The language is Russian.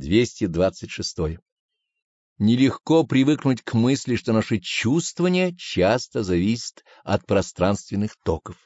226. Нелегко привыкнуть к мысли, что наше чувствование часто зависит от пространственных токов.